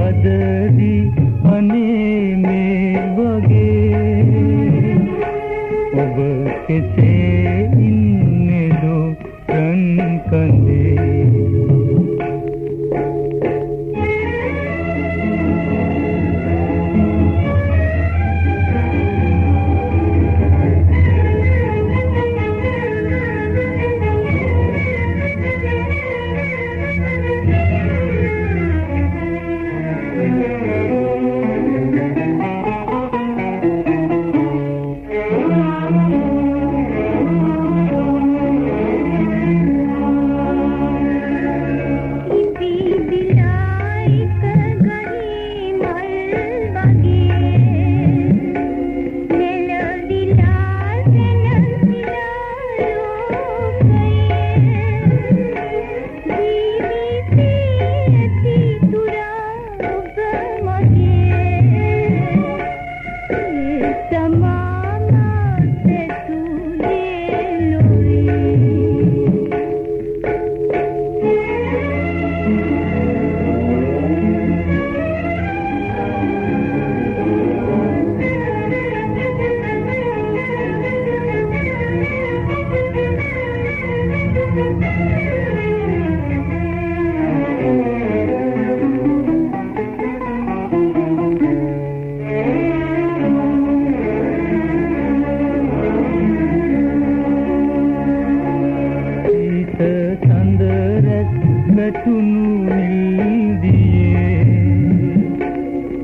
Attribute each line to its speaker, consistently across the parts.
Speaker 1: बदरी हने में बगे उब इन दो कन වැටුණු නිල්දියේ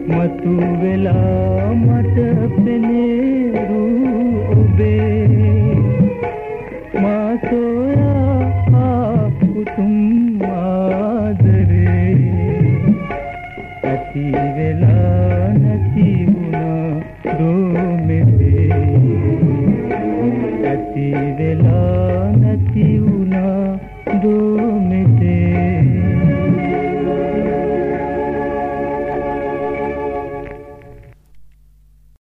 Speaker 1: මතු වෙලා මට පෙනේරු ඔබේ මා සොයා උතුම් ආදරේ ඇති වෙලා නැති වුණා දෝමෙතේ ඇති වෙලා නැති වුණා දෝ